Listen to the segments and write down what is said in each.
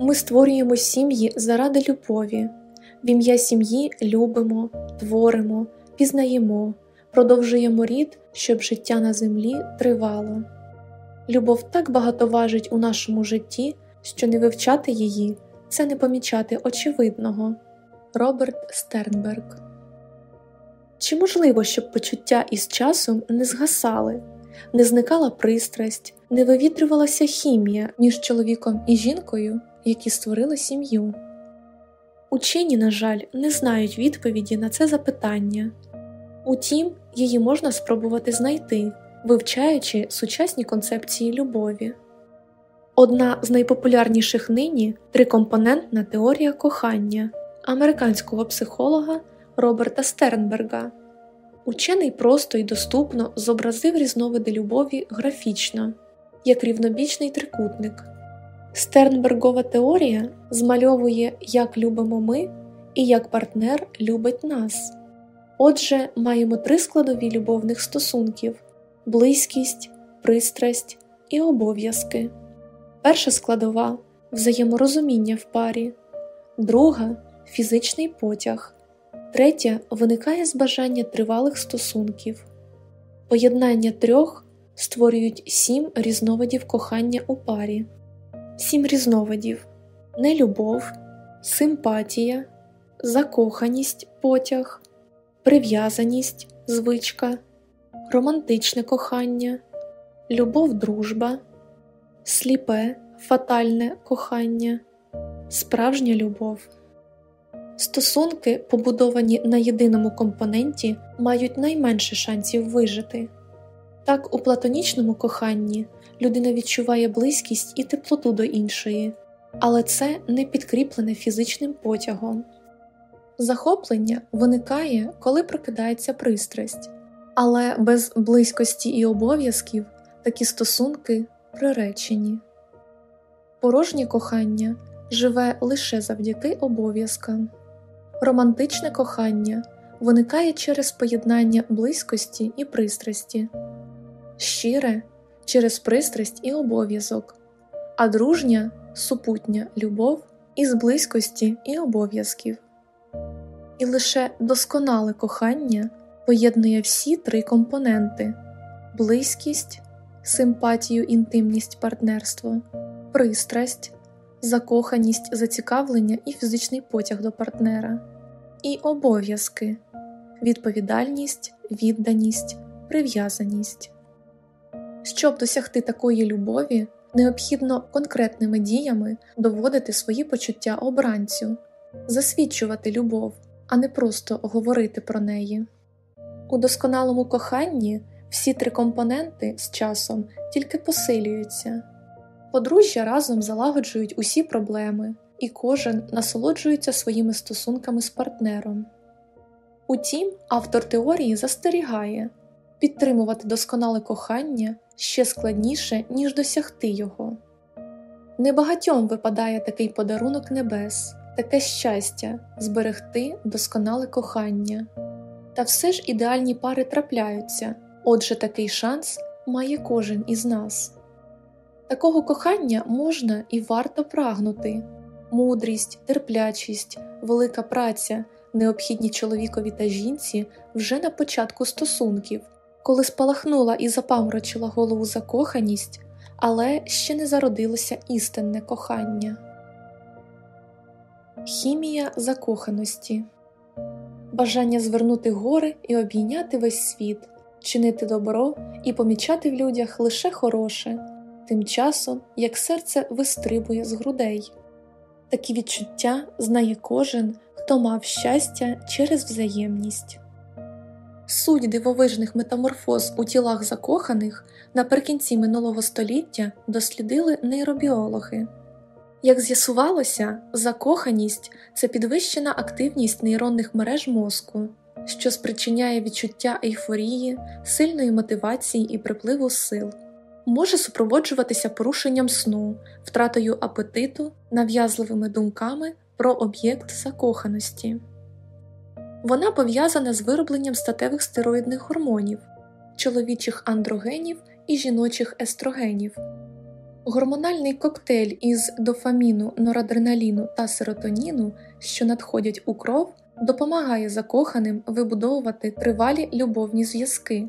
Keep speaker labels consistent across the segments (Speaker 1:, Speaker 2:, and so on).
Speaker 1: Ми створюємо сім'ї заради любові, в ім'я сім'ї любимо, творимо, пізнаємо, продовжуємо рід, щоб життя на землі тривало. Любов так багато важить у нашому житті, що не вивчати її це не помічати очевидного. Роберт Стернберг Чи можливо, щоб почуття із часом не згасали, не зникала пристрасть, не вивітрювалася хімія між чоловіком і жінкою, які створили сім'ю? Учені, на жаль, не знають відповіді на це запитання. Утім, її можна спробувати знайти, вивчаючи сучасні концепції любові. Одна з найпопулярніших нині трикомпонентна теорія кохання американського психолога Роберта Стернберга. Учений просто і доступно зобразив різновиди любові графічно, як рівнобічний трикутник. Стернбергова теорія змальовує, як любимо ми і як партнер любить нас. Отже, маємо три складові любовних стосунків близькість, пристрасть і обов'язки. Перша складова взаєморозуміння в парі, друга фізичний потяг, третя виникає з бажання тривалих стосунків. Поєднання трьох створюють сім різновидів кохання у парі, сім різновидів нелюбов, симпатія, закоханість потяг, прив'язаність звичка, романтичне кохання, любов дружба сліпе, фатальне кохання, справжня любов. Стосунки, побудовані на єдиному компоненті, мають найменше шансів вижити. Так, у платонічному коханні людина відчуває близькість і теплоту до іншої, але це не підкріплене фізичним потягом. Захоплення виникає, коли прокидається пристрасть, але без близькості і обов'язків такі стосунки приречені. Порожнє кохання живе лише завдяки обов'язкам. Романтичне кохання виникає через поєднання близькості і пристрасті, щире через пристрасть і обов'язок, а дружня супутня любов із близькості і обов'язків. І лише досконале кохання поєднує всі три компоненти близькість, симпатію, інтимність партнерства, пристрасть, закоханість, зацікавлення і фізичний потяг до партнера, і обов'язки, відповідальність, відданість, прив'язаність. Щоб досягти такої любові, необхідно конкретними діями доводити свої почуття обранцю, засвідчувати любов, а не просто говорити про неї. У досконалому коханні всі три компоненти з часом тільки посилюються. Подружжя разом залагоджують усі проблеми, і кожен насолоджується своїми стосунками з партнером. Утім, автор теорії застерігає підтримувати досконале кохання ще складніше, ніж досягти його. Небагатьом випадає такий подарунок небес, таке щастя зберегти досконале кохання. Та все ж ідеальні пари трапляються. Отже, такий шанс має кожен із нас. Такого кохання можна і варто прагнути мудрість, терплячість, велика праця, необхідні чоловікові та жінці вже на початку стосунків, коли спалахнула і запамрочила голову закоханість, але ще не зародилося істинне кохання. Хімія закоханості бажання звернути гори і обійняти весь світ чинити добро і помічати в людях лише хороше, тим часом як серце вистрибує з грудей. Такі відчуття знає кожен, хто мав щастя через взаємність. Суть дивовижних метаморфоз у тілах закоханих наприкінці минулого століття дослідили нейробіологи. Як з'ясувалося, закоханість це підвищена активність нейронних мереж мозку, що спричиняє відчуття ейфорії, сильної мотивації і припливу сил, може супроводжуватися порушенням сну, втратою апетиту, нав'язливими думками про об'єкт закоханості. Вона пов'язана з виробленням статевих стероїдних гормонів, чоловічих андрогенів і жіночих естрогенів. Гормональний коктейль із дофаміну, норадреналіну та серотоніну, що надходять у кров, допомагає закоханим вибудовувати тривалі любовні зв'язки,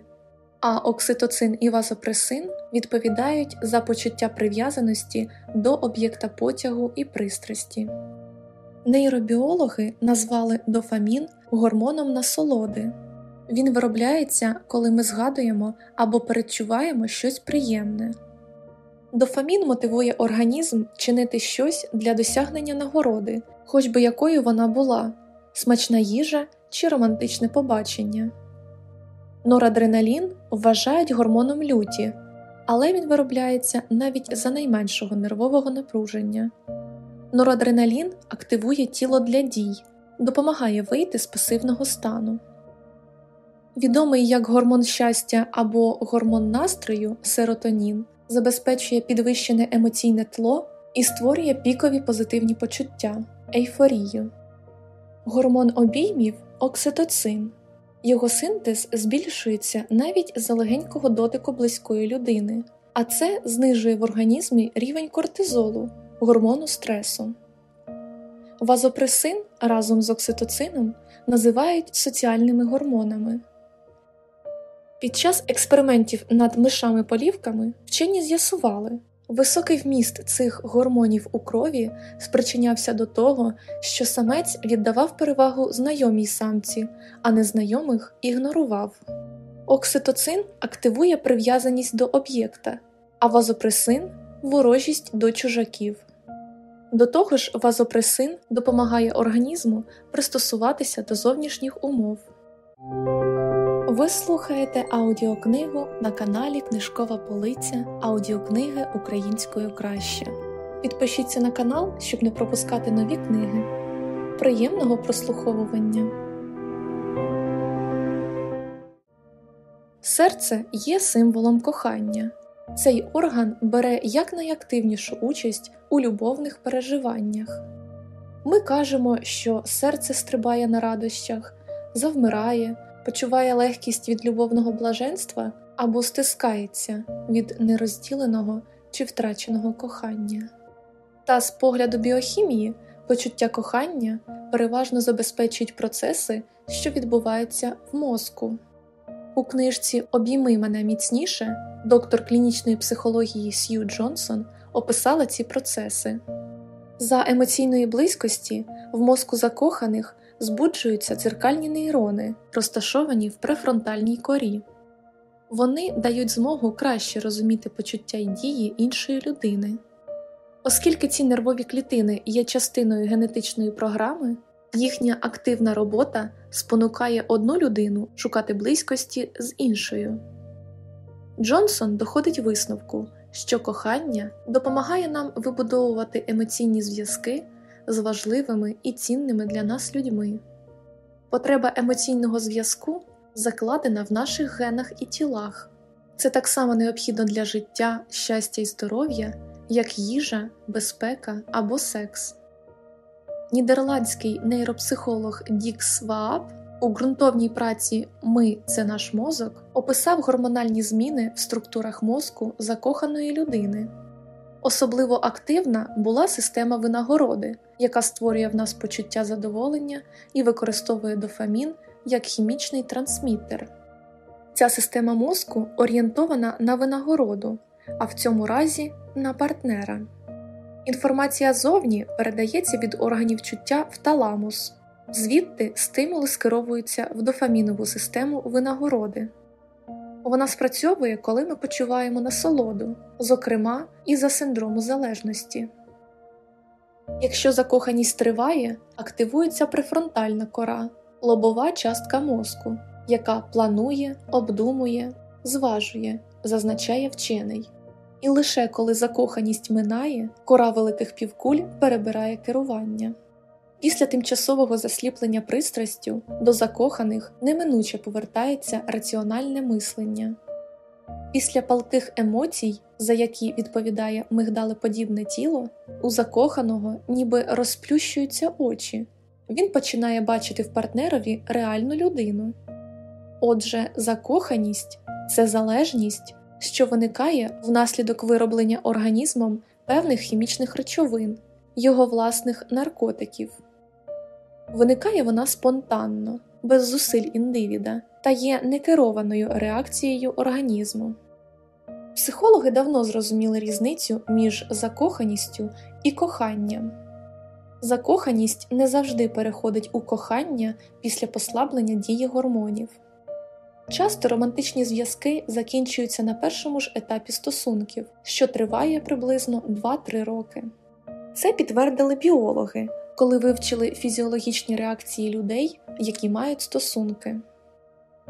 Speaker 1: а окситоцин і вазопресин відповідають за почуття прив'язаності до об'єкта потягу і пристрасті. Нейробіологи назвали дофамін гормоном насолоди. Він виробляється, коли ми згадуємо або передчуваємо щось приємне. Дофамін мотивує організм чинити щось для досягнення нагороди, хоч би якою вона була смачна їжа чи романтичне побачення. Норадреналін вважають гормоном люті, але він виробляється навіть за найменшого нервового напруження. Норадреналін активує тіло для дій, допомагає вийти з пасивного стану. Відомий як гормон щастя або гормон настрою серотонін забезпечує підвищене емоційне тло і створює пікові позитивні почуття, ейфорію. Гормон обіймів окситоцин. Його синтез збільшується навіть за легенького дотику близької людини, а це знижує в організмі рівень кортизолу, гормону стресу. Вазопресин разом з окситоцином називають соціальними гормонами. Під час експериментів над мишами-полівками вчені з'ясували, високий вміст цих гормонів у крові спричинявся до того, що самець віддавав перевагу знайомій самці, а незнайомих ігнорував. Окситоцин активує прив'язаність до об'єкта, а вазопресин ворожість до чужаків. До того ж, вазопресин допомагає організму пристосуватися до зовнішніх умов. Ви слухаєте аудіокнигу на каналі Книжкова Полиця аудіокниги українською краще. Підпишіться на канал, щоб не пропускати нові книги. Приємного прослуховування. Серце є символом кохання. Цей орган бере якнайактивнішу участь у любовних переживаннях. Ми кажемо, що серце стрибає на радощах, завмирає почуває легкість від любовного блаженства або стискається від нерозділеного чи втраченого кохання. Та з погляду біохімії почуття кохання переважно забезпечують процеси, що відбуваються в мозку. У книжці Обійми мене міцніше доктор клінічної психології Сью Джонсон описала ці процеси. За емоційної близькості в мозку закоханих збуджуються дзеркальні нейрони, розташовані в префронтальній корі. Вони дають змогу краще розуміти почуття й дії іншої людини. Оскільки ці нервові клітини є частиною генетичної програми, їхня активна робота спонукає одну людину шукати близькості з іншою. Джонсон доходить висновку, що кохання допомагає нам вибудовувати емоційні зв'язки з важливими і цінними для нас людьми. Потреба емоційного зв'язку закладена в наших генах і тілах. Це так само необхідно для життя, щастя і здоров'я, як їжа, безпека або секс. Нідерландський нейропсихолог Дікс Ваап у ґрунтовній праці Ми це наш мозок описав гормональні зміни в структурах мозку закоханої людини. Особливо активна була система винагороди, яка створює в нас почуття задоволення і використовує дофамін як хімічний трансмітер. Ця система мозку орієнтована на винагороду, а в цьому разі на партнера. Інформація зовні передається від органів чуття в таламус, звідти стимули скеровуються в дофамінову систему винагороди. Вона спрацьовує, коли ми почуваємо насолоду, зокрема і за синдрому залежності. Якщо закоханість триває, активується префронтальна кора, лобова частка мозку, яка планує, обдумує, зважує, зазначає вчений. І лише коли закоханість минає, кора великих півкуль перебирає керування. Після тимчасового засліплення пристрастю до закоханих неминуче повертається раціональне мислення. Після палких емоцій, за які відповідає мигдалеподібне тіло, у закоханого ніби розплющуються очі, він починає бачити в партнерові реальну людину. Отже, закоханість це залежність, що виникає внаслідок вироблення організмом певних хімічних речовин, його власних наркотиків. Виникає вона спонтанно, без зусиль індивіда та є некерованою реакцією організму. Психологи давно зрозуміли різницю між закоханістю і коханням. Закоханість не завжди переходить у кохання після послаблення дії гормонів. Часто романтичні зв'язки закінчуються на першому ж етапі стосунків, що триває приблизно 2-3 роки. Це підтвердили біологи, коли вивчили фізіологічні реакції людей, які мають стосунки.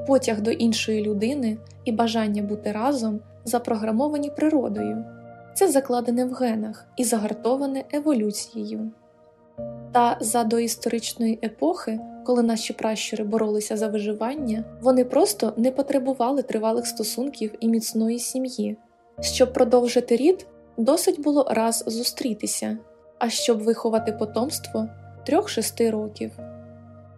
Speaker 1: Потяг до іншої людини і бажання бути разом запрограмовані природою, це закладене в генах і загартоване еволюцією. Та за доісторичної епохи, коли наші пращури боролися за виживання, вони просто не потребували тривалих стосунків і міцної сім'ї. Щоб продовжити рід, досить було раз зустрітися, а щоб виховати потомство 3-6 років.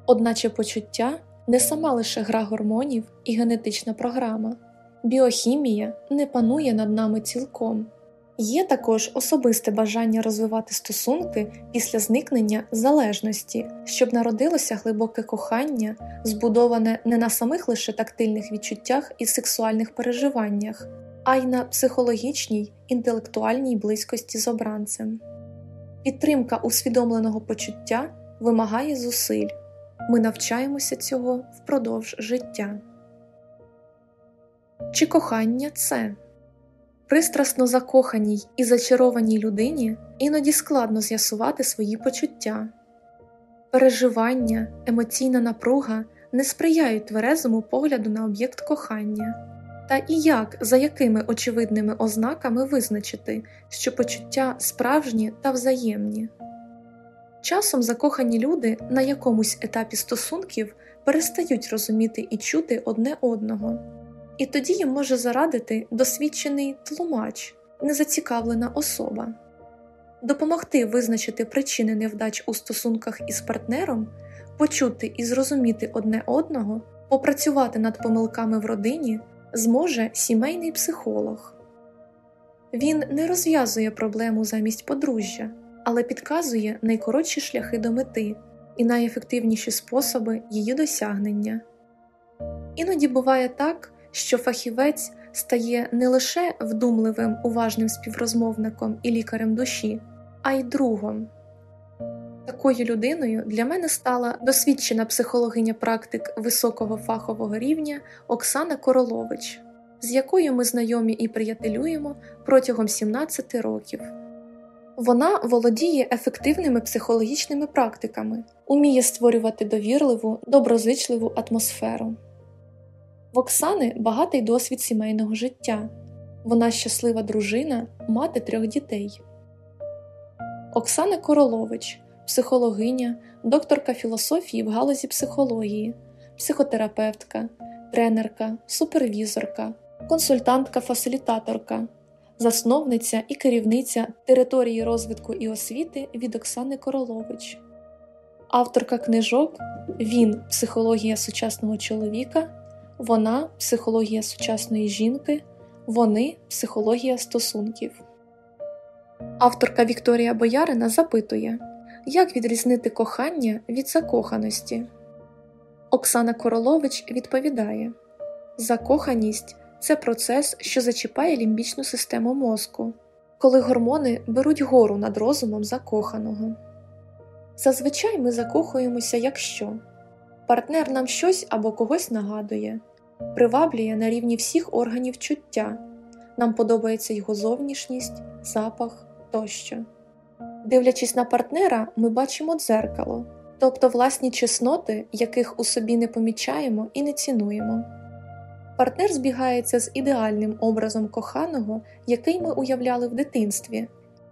Speaker 1: Одначе почуття не сама лише гра гормонів і генетична програма, біохімія не панує над нами цілком. Є також особисте бажання розвивати стосунки після зникнення залежності, щоб народилося глибоке кохання, збудоване не на самих лише тактильних відчуттях і сексуальних переживаннях, а й на психологічній, інтелектуальній близькості з обранцем. Підтримка усвідомленого почуття вимагає зусиль, ми навчаємося цього впродовж життя. Чи кохання це? Пристрасно закоханій і зачарованій людині іноді складно з'ясувати свої почуття. Переживання, емоційна напруга не сприяють тверезому погляду на об'єкт кохання, та і як, за якими очевидними ознаками визначити, що почуття справжні та взаємні. Часом закохані люди на якомусь етапі стосунків перестають розуміти і чути одне одного і тоді їм може зарадити досвідчений тлумач, незацікавлена особа. Допомогти визначити причини невдач у стосунках із партнером, почути і зрозуміти одне одного, попрацювати над помилками в родині зможе сімейний психолог. Він не розв'язує проблему замість подружжя, але підказує найкоротші шляхи до мети і найефективніші способи її досягнення. Іноді буває так, що фахівець стає не лише вдумливим, уважним співрозмовником і лікарем душі, а й другом. Такою людиною для мене стала досвідчена психологиня практик високого фахового рівня Оксана Королович, з якою ми знайомі і приятелюємо протягом 17 років. Вона володіє ефективними психологічними практиками, уміє створювати довірливу, доброзичливу атмосферу. В Оксани багатий досвід сімейного життя. Вона щаслива дружина, мати трьох дітей. Оксана Королович, психологиня, докторка філософії в галузі психології, психотерапевтка, тренерка, супервізорка, консультантка-фасилітаторка, засновниця і керівниця території розвитку і освіти від Оксани Королович, авторка книжок Він психологія сучасного чоловіка. Вона психологія сучасної жінки, вони психологія стосунків. Авторка Вікторія Боярина запитує, як відрізнити кохання від закоханості. Оксана Королович відповідає Закоханість це процес, що зачіпає лімбічну систему мозку, коли гормони беруть гору над розумом закоханого. Зазвичай ми закохуємося, якщо партнер нам щось або когось нагадує приваблює на рівні всіх органів чуття, нам подобається його зовнішність, запах тощо. Дивлячись на партнера, ми бачимо дзеркало, тобто власні чесноти, яких у собі не помічаємо і не цінуємо. Партнер збігається з ідеальним образом коханого, який ми уявляли в дитинстві,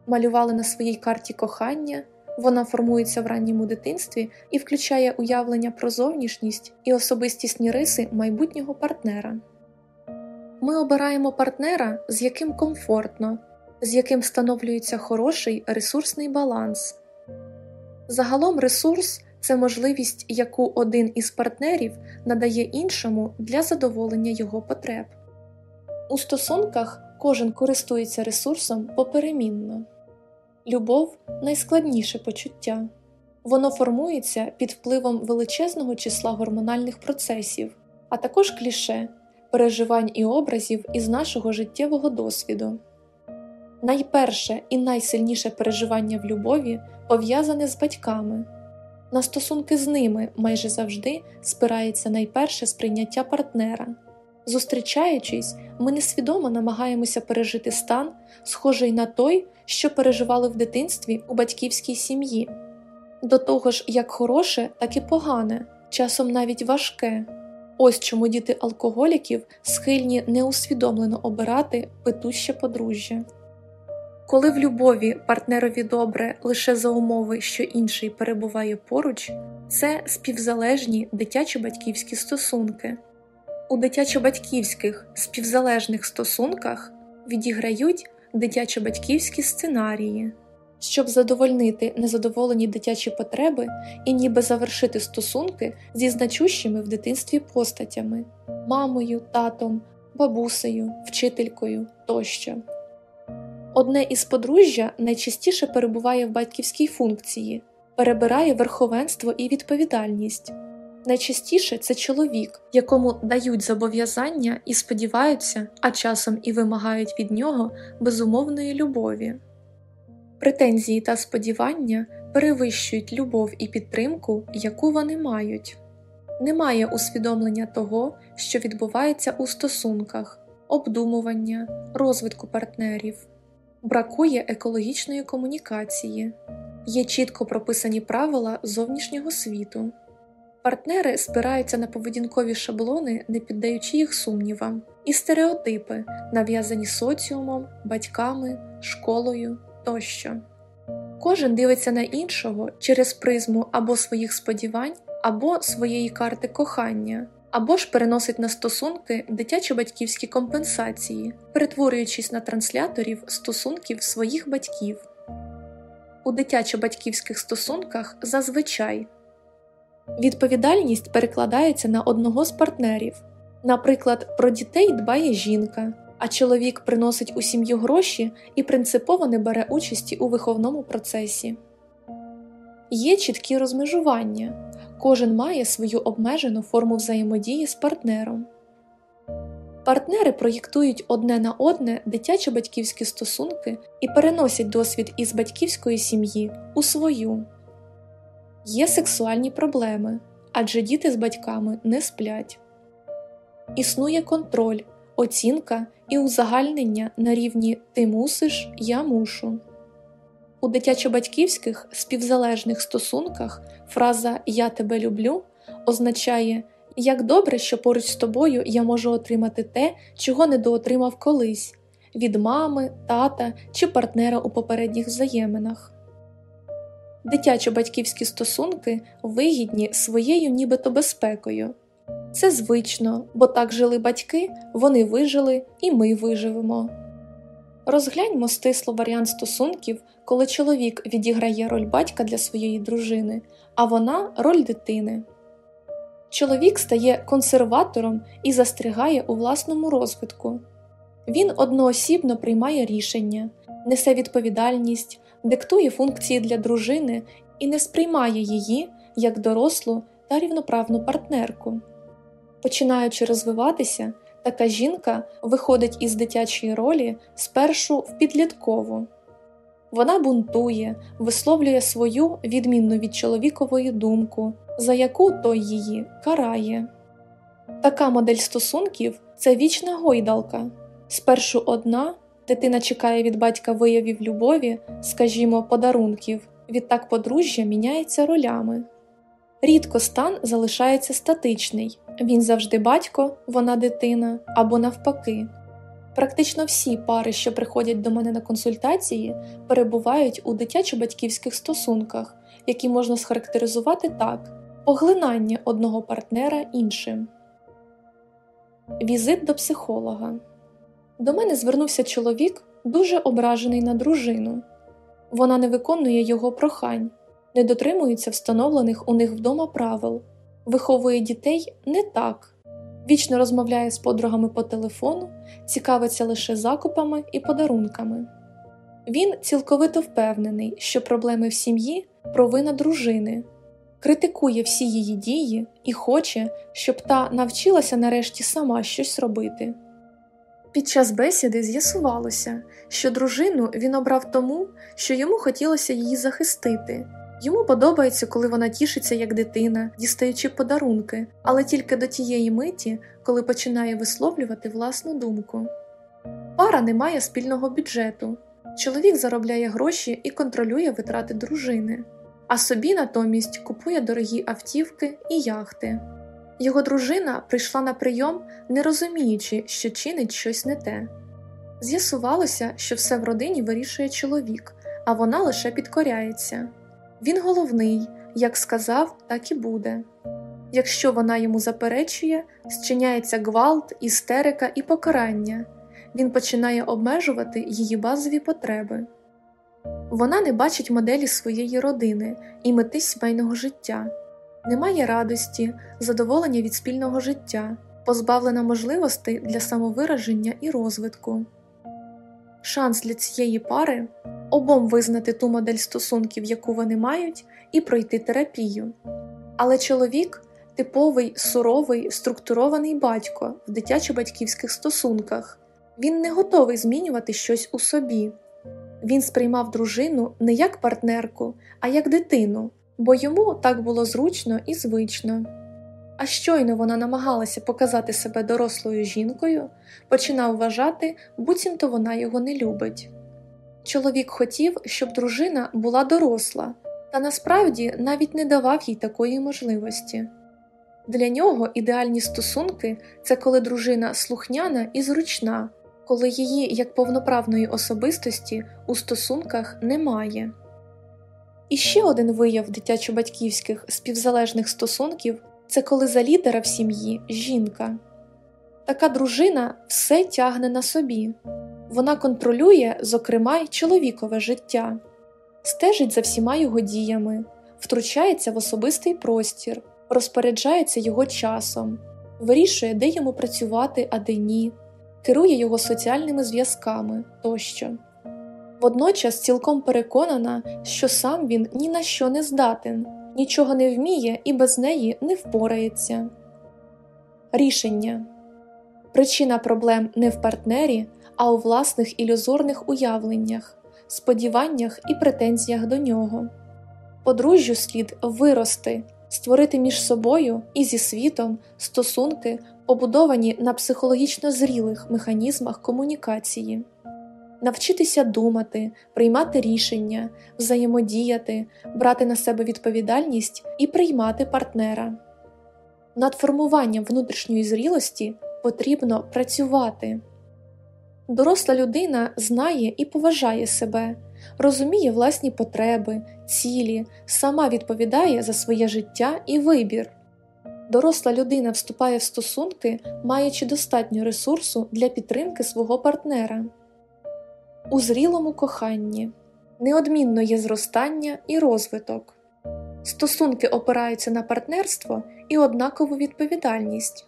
Speaker 1: малювали на своїй карті кохання. Вона формується в ранньому дитинстві і включає уявлення про зовнішність і особистісні риси майбутнього партнера. Ми обираємо партнера, з яким комфортно, з яким встановлюється хороший ресурсний баланс. Загалом ресурс це можливість, яку один із партнерів надає іншому для задоволення його потреб. У стосунках кожен користується ресурсом поперемінно. Любов найскладніше почуття. Воно формується під впливом величезного числа гормональних процесів, а також кліше, переживань і образів із нашого життєвого досвіду. Найперше і найсильніше переживання в любові пов'язане з батьками. На стосунки з ними майже завжди спирається найперше сприйняття партнера. Зустрічаючись, ми несвідомо намагаємося пережити стан, схожий на той, що переживали в дитинстві у батьківській сім'ї. До того ж, як хороше, так і погане, часом навіть важке. Ось чому діти алкоголіків схильні неусвідомлено обирати питуще подружжя. Коли в любові партнерові добре лише за умови, що інший перебуває поруч, це співзалежні дитячо-батьківські стосунки. У дитячо-батьківських співзалежних стосунках відіграють дитячо-батьківські сценарії, щоб задовольнити незадоволені дитячі потреби і ніби завершити стосунки зі значущими в дитинстві постатями мамою, татом, бабусею, вчителькою тощо. Одне із подружжя найчастіше перебуває в батьківській функції, перебирає верховенство і відповідальність. Найчастіше це чоловік, якому дають зобов'язання і сподіваються, а часом і вимагають від нього безумовної любові. Претензії та сподівання перевищують любов і підтримку, яку вони мають. Немає усвідомлення того, що відбувається у стосунках, обдумування, розвитку партнерів, бракує екологічної комунікації, є чітко прописані правила зовнішнього світу. Партнери спираються на поведінкові шаблони, не піддаючи їх сумнівам, і стереотипи, нав'язані соціумом, батьками, школою тощо. Кожен дивиться на іншого через призму або своїх сподівань, або своєї карти кохання, або ж переносить на стосунки дитячо-батьківські компенсації, перетворюючись на трансляторів стосунків своїх батьків. У дитячо-батьківських стосунках зазвичай Відповідальність перекладається на одного з партнерів. Наприклад, про дітей дбає жінка, а чоловік приносить у сім'ю гроші і принципово не бере участі у виховному процесі. Є чіткі розмежування, кожен має свою обмежену форму взаємодії з партнером. Партнери проєктують одне на одне дитячо батьківські стосунки і переносять досвід із батьківської сім'ї у свою. Є сексуальні проблеми, адже діти з батьками не сплять. Існує контроль, оцінка і узагальнення на рівні Ти мусиш, я мушу. У дитячо-батьківських співзалежних стосунках фраза Я тебе люблю означає як добре, що поруч з тобою я можу отримати те, чого недоотримав колись від мами, тата чи партнера у попередніх взаєминах. Дитячо-батьківські стосунки вигідні своєю нібито безпекою. Це звично, бо так жили батьки, вони вижили і ми виживемо. Розгляньмо стисло варіант стосунків, коли чоловік відіграє роль батька для своєї дружини, а вона роль дитини. Чоловік стає консерватором і застрягає у власному розвитку. Він одноосібно приймає рішення, несе відповідальність, диктує функції для дружини і не сприймає її як дорослу та рівноправну партнерку. Починаючи розвиватися, така жінка виходить із дитячої ролі спершу в підліткову. Вона бунтує, висловлює свою відмінну від чоловікової думку, за яку той її карає. Така модель стосунків це вічна гойдалка. Спершу одна, Дитина чекає від батька виявів любові, скажімо, подарунків, відтак подружжя міняється ролями. Рідко стан залишається статичний він завжди батько, вона дитина або навпаки. Практично всі пари, що приходять до мене на консультації, перебувають у дитячо-батьківських стосунках, які можна схарактеризувати так: поглинання одного партнера іншим. Візит до психолога. До мене звернувся чоловік, дуже ображений на дружину. Вона не виконує його прохань, не дотримується встановлених у них вдома правил, виховує дітей не так. вічно розмовляє з подругами по телефону, цікавиться лише закупами і подарунками. Він цілковито впевнений, що проблеми в сім'ї провина дружини, критикує всі її дії і хоче, щоб та навчилася нарешті сама щось робити. Під час бесіди з'ясувалося, що дружину він обрав тому, що йому хотілося її захистити. Йому подобається, коли вона тішиться як дитина, дістаючи подарунки, але тільки до тієї миті, коли починає висловлювати власну думку. Пара не має спільного бюджету. Чоловік заробляє гроші і контролює витрати дружини, а собі натомість купує дорогі автівки і яхти. Його дружина прийшла на прийом, не розуміючи, що чинить щось не те. З'ясувалося, що все в родині вирішує чоловік, а вона лише підкоряється. Він головний, як сказав, так і буде. Якщо вона йому заперечує, зчиняється гвалт, істерика і покарання, він починає обмежувати її базові потреби. Вона не бачить моделі своєї родини і мети сімейного життя, немає радості, задоволення від спільного життя, позбавлена можливостей для самовираження і розвитку. Шанс для цієї пари обом визнати ту модель стосунків, яку вони мають, і пройти терапію. Але чоловік типовий суровий структурований батько в дитячо-батьківських стосунках, він не готовий змінювати щось у собі. Він сприймав дружину не як партнерку, а як дитину, бо йому так було зручно і звично. А щойно вона намагалася показати себе дорослою жінкою, починав вважати, буцімто вона його не любить. Чоловік хотів, щоб дружина була доросла, та насправді навіть не давав їй такої можливості. Для нього ідеальні стосунки це коли дружина слухняна і зручна, коли її як повноправної особистості у стосунках немає. І ще один вияв дитячо-батьківських співзалежних стосунків це коли за лідера в сім'ї жінка. Така дружина все тягне на собі, вона контролює, зокрема, й чоловікове життя, стежить за всіма його діями, втручається в особистий простір, розпоряджається його часом, вирішує, де йому працювати, а де ні, керує його соціальними зв'язками тощо. Водночас цілком переконана, що сам він ні на що не здатен, нічого не вміє і без неї не впорається. Рішення причина проблем не в партнері, а у власних ілюзорних уявленнях, сподіваннях і претензіях до нього. Подружжю слід вирости, створити між собою і зі світом стосунки, побудовані на психологічно зрілих механізмах комунікації навчитися думати, приймати рішення, взаємодіяти, брати на себе відповідальність і приймати партнера. Над формуванням внутрішньої зрілості потрібно працювати. Доросла людина знає і поважає себе, розуміє власні потреби, цілі, сама відповідає за своє життя і вибір. Доросла людина вступає в стосунки, маючи достатньо ресурсу для підтримки свого партнера. У зрілому коханні неодмінно є зростання і розвиток. Стосунки опираються на партнерство і однакову відповідальність.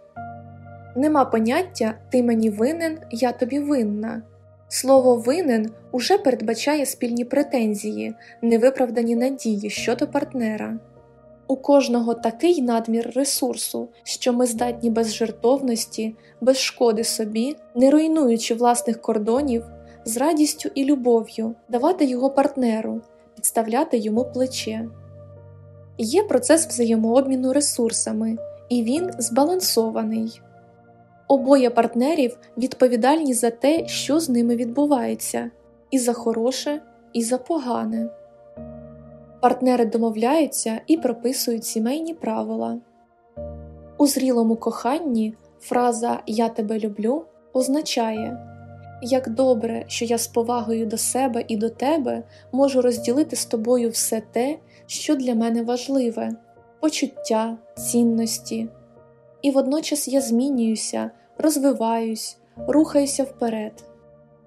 Speaker 1: Нема поняття ти мені винен, я тобі винна. Слово винен уже передбачає спільні претензії, невиправдані надії щодо партнера. У кожного такий надмір ресурсу, що ми здатні без жертовності, без шкоди собі, не руйнуючи власних кордонів з радістю і любов'ю давати його партнеру, підставляти йому плече. Є процес взаємообміну ресурсами, і він збалансований. Обоє партнерів відповідальні за те, що з ними відбувається, і за хороше, і за погане. Партнери домовляються і прописують сімейні правила. У зрілому коханні фраза Я тебе люблю означає як добре, що я з повагою до себе і до тебе можу розділити з тобою все те, що для мене важливе, почуття, цінності. І водночас я змінююся, розвиваюсь, рухаюся вперед.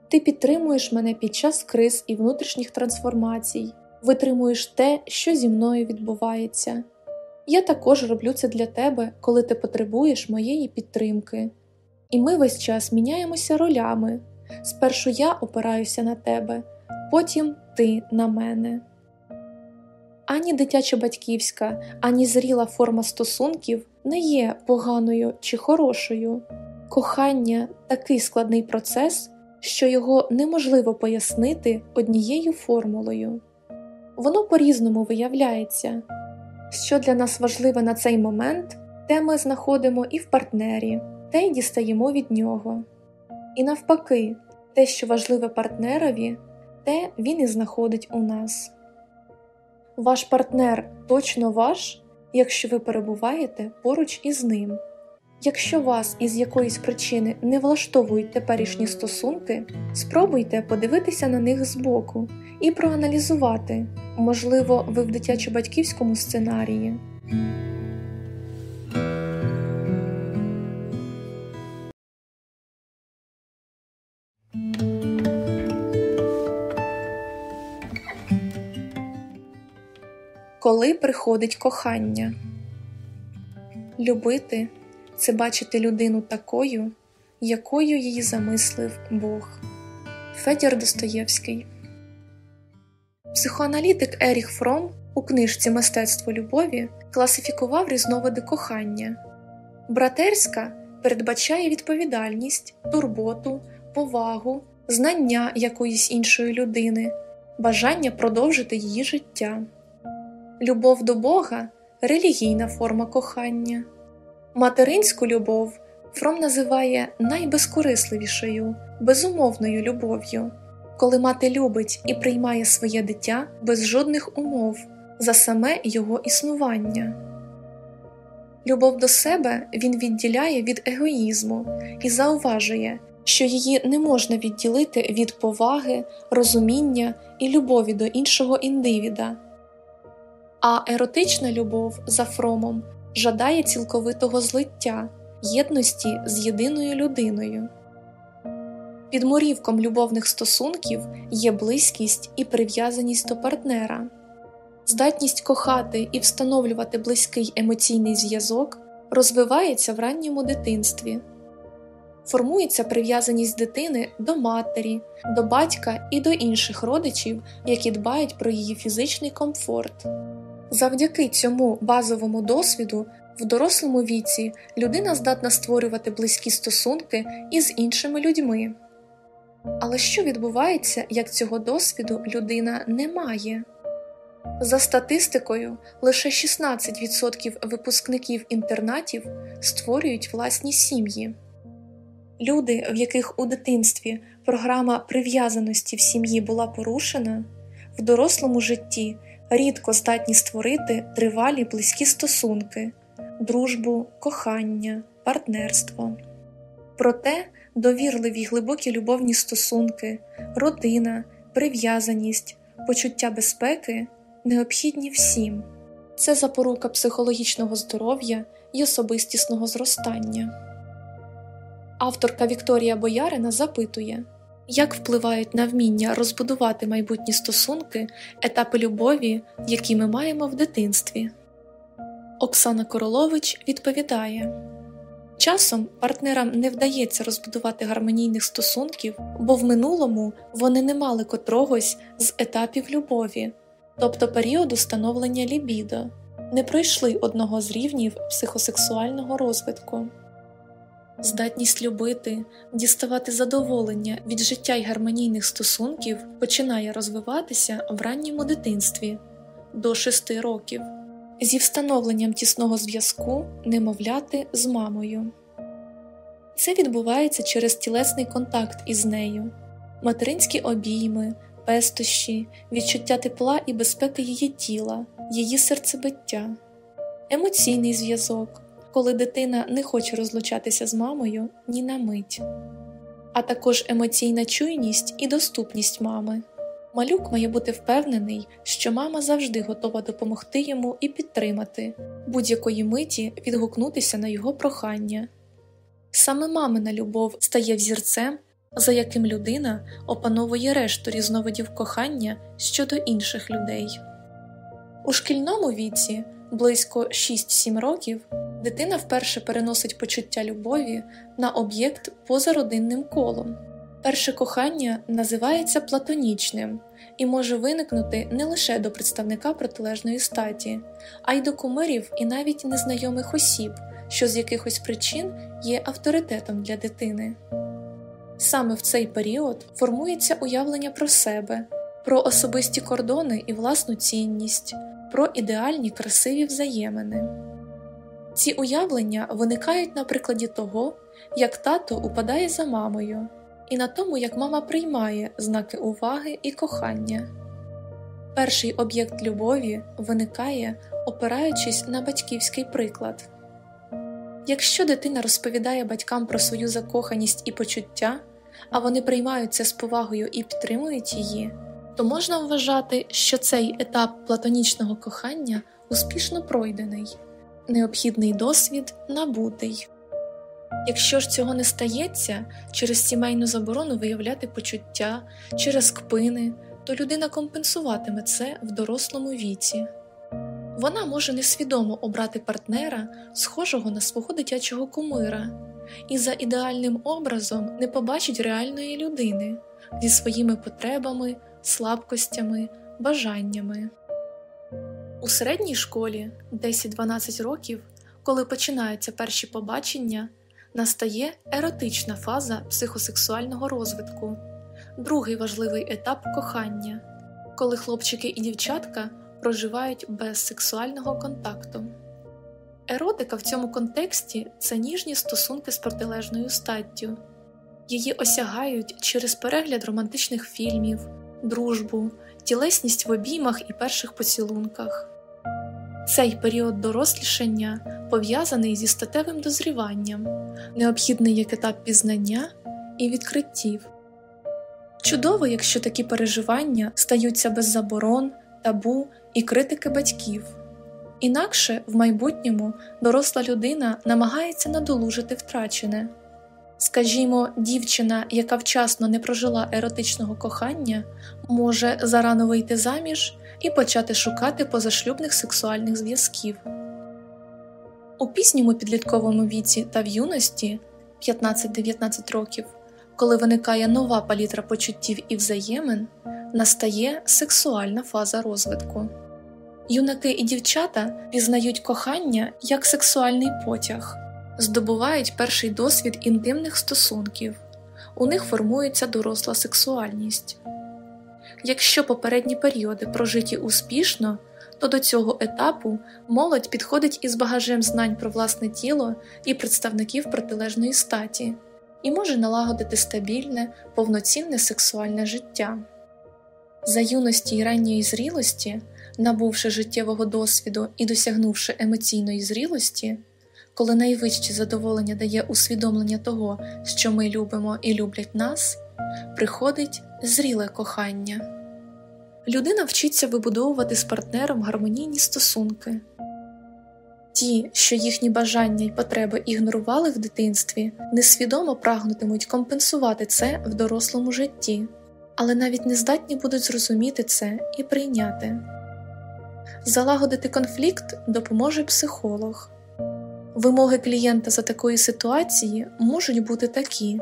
Speaker 1: Ти підтримуєш мене під час криз і внутрішніх трансформацій, витримуєш те, що зі мною відбувається. Я також роблю це для тебе, коли ти потребуєш моєї підтримки. І ми весь час міняємося ролями. Спершу я опираюся на тебе, потім ти на мене. Ані дитяча батьківська, ані зріла форма стосунків не є поганою чи хорошою. Кохання такий складний процес, що його неможливо пояснити однією формулою. Воно по різному виявляється. Що для нас важливе на цей момент, те ми знаходимо і в партнері, те й дістаємо від нього. І навпаки, те, що важливе партнерові, те він і знаходить у нас. Ваш партнер точно ваш, якщо ви перебуваєте поруч із ним. Якщо вас із якоїсь причини не влаштовують теперішні стосунки, спробуйте подивитися на них збоку і проаналізувати, можливо, ви в дитячо-батьківському сценарії. Коли приходить кохання, любити це бачити людину такою, якою її замислив Бог. Федір Достоєвський. Психоаналітик Еріх Фром у книжці Мистецтво любові класифікував різновиди кохання. Братерська передбачає відповідальність, турботу, повагу, знання якоїсь іншої людини, бажання продовжити її життя. Любов до Бога релігійна форма кохання. Материнську любов Фром називає найбезкорисливішою, безумовною любов'ю, коли мати любить і приймає своє дитя без жодних умов за саме його існування. Любов до себе він відділяє від егоїзму і зауважує, що її не можна відділити від поваги, розуміння і любові до іншого індивіда. А еротична любов за Фромом жадає цілковитого злиття, єдності з єдиною людиною. Підморівком любовних стосунків є близькість і прив'язаність до партнера, здатність кохати і встановлювати близький емоційний зв'язок розвивається в ранньому дитинстві. Формується прив'язаність дитини до матері, до батька і до інших родичів, які дбають про її фізичний комфорт. Завдяки цьому базовому досвіду в дорослому віці людина здатна створювати близькі стосунки із іншими людьми. Але що відбувається, як цього досвіду людина не має? За статистикою, лише 16% випускників інтернатів створюють власні сім'ї. Люди, в яких у дитинстві програма прив'язаності в сім'ї була порушена, в дорослому житті рідко здатні створити тривалі близькі стосунки, дружбу, кохання, партнерство. Проте довірливі глибокі любовні стосунки, родина, прив'язаність, почуття безпеки необхідні всім. Це запорука психологічного здоров'я і особистісного зростання. Авторка Вікторія Боярина запитує як впливають на вміння розбудувати майбутні стосунки, етапи любові, які ми маємо в дитинстві? Оксана Королович відповідає часом партнерам не вдається розбудувати гармонійних стосунків, бо в минулому вони не мали котрогось з етапів любові, тобто періоду становлення лібідо, не пройшли одного з рівнів психосексуального розвитку. Здатність любити, діставати задоволення від життя й гармонійних стосунків починає розвиватися в ранньому дитинстві до 6 років зі встановленням тісного зв'язку немовляти з мамою. Це відбувається через тілесний контакт із нею, материнські обійми, пестощі, відчуття тепла і безпеки її тіла, її серцебиття, емоційний зв'язок коли дитина не хоче розлучатися з мамою ні на мить, а також емоційна чуйність і доступність мами. Малюк має бути впевнений, що мама завжди готова допомогти йому і підтримати, будь-якої миті відгукнутися на його прохання. Саме мамина любов стає взірцем, за яким людина опановує решту різновидів кохання щодо інших людей. У шкільному віці близько 6-7 років, дитина вперше переносить почуття любові на об'єкт поза родинним колом. Перше кохання називається платонічним і може виникнути не лише до представника протилежної статі, а й до кумирів і навіть незнайомих осіб, що з якихось причин є авторитетом для дитини. Саме в цей період формується уявлення про себе, про особисті кордони і власну цінність, про ідеальні красиві взаємини. Ці уявлення виникають на прикладі того, як тато упадає за мамою, і на тому, як мама приймає знаки уваги і кохання. Перший об'єкт любові виникає, опираючись на батьківський приклад. Якщо дитина розповідає батькам про свою закоханість і почуття, а вони приймають це з повагою і підтримують її, то можна вважати, що цей етап платонічного кохання успішно пройдений, необхідний досвід набутий. Якщо ж цього не стається через сімейну заборону виявляти почуття, через кпини, то людина компенсуватиме це в дорослому віці. Вона може несвідомо обрати партнера, схожого на свого дитячого кумира, і за ідеальним образом не побачить реальної людини зі своїми потребами, слабкостями, бажаннями. У середній школі 10-12 років, коли починаються перші побачення, настає еротична фаза психосексуального розвитку, другий важливий етап кохання, коли хлопчики і дівчатка проживають без сексуального контакту. Еротика в цьому контексті це ніжні стосунки з протилежною статтю, її осягають через перегляд романтичних фільмів, дружбу, тілесність в обіймах і перших поцілунках. Цей період дорослішання пов'язаний зі статевим дозріванням, необхідний як етап пізнання і відкриттів. Чудово, якщо такі переживання стаються без заборон, табу і критики батьків. Інакше в майбутньому доросла людина намагається надолужити втрачене. Скажімо, дівчина, яка вчасно не прожила еротичного кохання, може зарано вийти заміж і почати шукати позашлюбних сексуальних зв'язків. У пізньому підлітковому віці та в юності 15-19 років, коли виникає нова палітра почуттів і взаємин, настає сексуальна фаза розвитку. Юнаки і дівчата пізнають кохання як сексуальний потяг, здобувають перший досвід інтимних стосунків, у них формується доросла сексуальність. Якщо попередні періоди прожиті успішно, то до цього етапу молодь підходить із багажем знань про власне тіло і представників протилежної статі і може налагодити стабільне, повноцінне сексуальне життя. За юності й ранньої зрілості, набувши життєвого досвіду і досягнувши емоційної зрілості, коли найвище задоволення дає усвідомлення того, що ми любимо і люблять нас, приходить зріле кохання. Людина вчиться вибудовувати з партнером гармонійні стосунки. Ті, що їхні бажання й потреби ігнорували в дитинстві, несвідомо прагнутимуть компенсувати це в дорослому житті, але навіть не здатні будуть зрозуміти це і прийняти. Залагодити конфлікт допоможе психолог. Вимоги клієнта за такої ситуації можуть бути такі: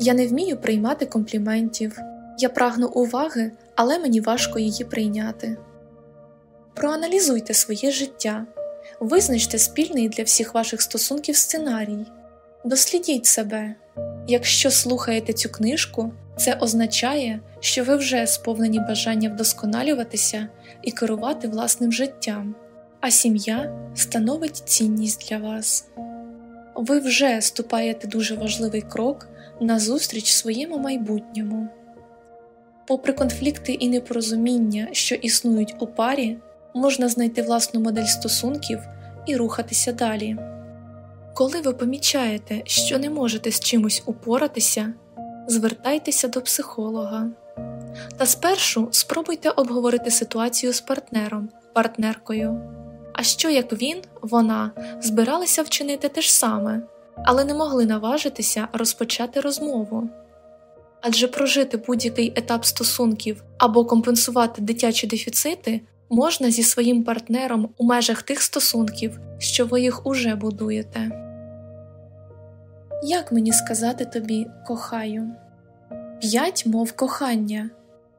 Speaker 1: Я не вмію приймати компліментів, я прагну уваги, але мені важко її прийняти. Проаналізуйте своє життя, визначте спільний для всіх ваших стосунків сценарій, дослідіть себе. Якщо слухаєте цю книжку, це означає, що ви вже сповнені бажання вдосконалюватися і керувати власним життям, а сім'я становить цінність для вас. Ви вже ступаєте дуже важливий крок назустріч своєму майбутньому. Попри конфлікти і непорозуміння, що існують у парі, можна знайти власну модель стосунків і рухатися далі. Коли ви помічаєте, що не можете з чимось упоратися, звертайтеся до психолога. Та спершу спробуйте обговорити ситуацію з партнером, партнеркою. А що як він, вона збиралися вчинити те ж саме, але не могли наважитися розпочати розмову. Адже прожити будь-який етап стосунків або компенсувати дитячі дефіцити можна зі своїм партнером у межах тих стосунків, що ви їх уже будуєте. Як мені сказати тобі кохаю? П'ять мов кохання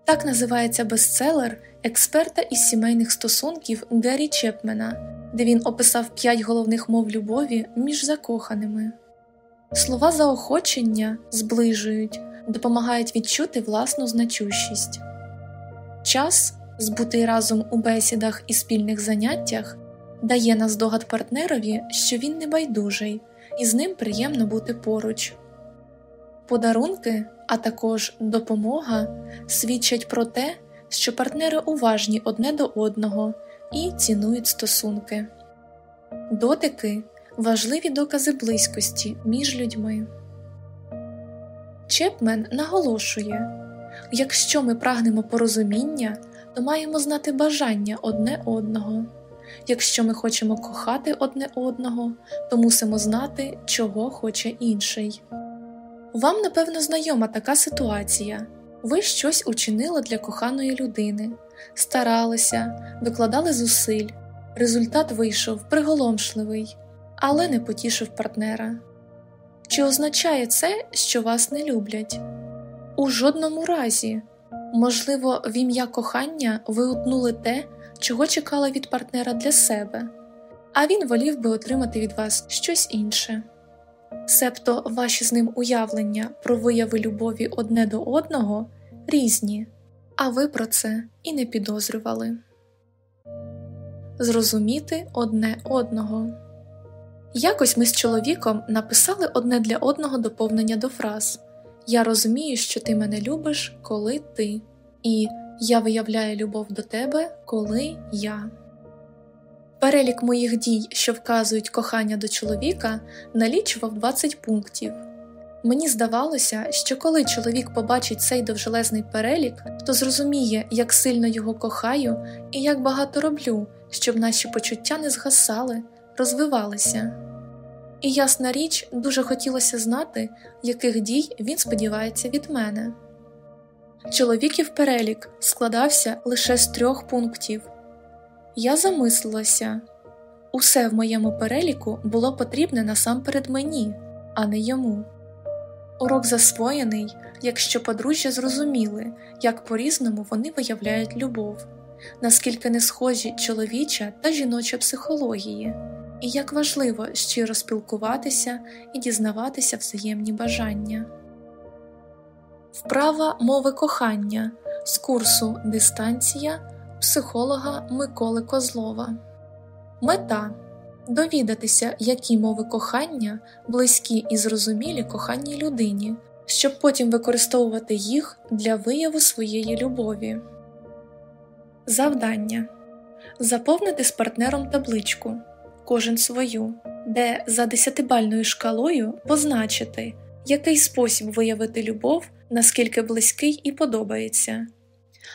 Speaker 1: так називається бестселер експерта із сімейних стосунків Гаррі Чепмена, де він описав п'ять головних мов любові між закоханими. Слова заохочення зближують, допомагають відчути власну значущість. Час, збутий разом у бесідах і спільних заняттях, дає наздогад партнерові, що він не байдужий, і з ним приємно бути поруч. Подарунки, а також допомога свідчать про те, що партнери уважні одне до одного і цінують стосунки. Дотики важливі докази близькості між людьми. Чепмен наголошує якщо ми прагнемо порозуміння, то маємо знати бажання одне одного. Якщо ми хочемо кохати одне одного, то мусимо знати, чого хоче інший. Вам, напевно, знайома така ситуація ви щось учинили для коханої людини, старалися, докладали зусиль, результат вийшов приголомшливий, але не потішив партнера. Чи означає це, що вас не люблять? У жодному разі. Можливо, в ім'я кохання ви утнули те, чого чекали від партнера для себе, а він волів би отримати від вас щось інше. Себто ваші з ним уявлення про вияви любові одне до одного різні, а ви про це і не підозрювали. Зрозуміти одне одного. Якось ми з чоловіком написали одне для одного доповнення до фраз Я розумію, що ти мене любиш, коли ти, і Я виявляю любов до тебе, коли я. Перелік моїх дій, що вказують кохання до чоловіка, налічував 20 пунктів. Мені здавалося, що коли чоловік побачить цей довжелезний перелік, то зрозуміє, як сильно його кохаю і як багато роблю, щоб наші почуття не згасали, розвивалися. І ясна річ, дуже хотілося знати, яких дій він сподівається від мене. Чоловіків перелік складався лише з трьох пунктів. Я замислилася усе в моєму переліку було потрібне насамперед мені, а не йому. Урок засвоєний, якщо подружжя зрозуміли, як по різному вони виявляють любов, наскільки не схожі чоловіча та жіноча психології, і як важливо щиро спілкуватися і дізнаватися взаємні бажання. Вправа мови кохання з курсу Дистанція психолога Миколи Козлова. Мета довідатися, які мови кохання близькі і зрозумілі коханій людині, щоб потім використовувати їх для вияву своєї любові. Завдання заповнити з партнером табличку, кожен свою, де за десятибальною шкалою позначити, який спосіб виявити любов, наскільки близький і подобається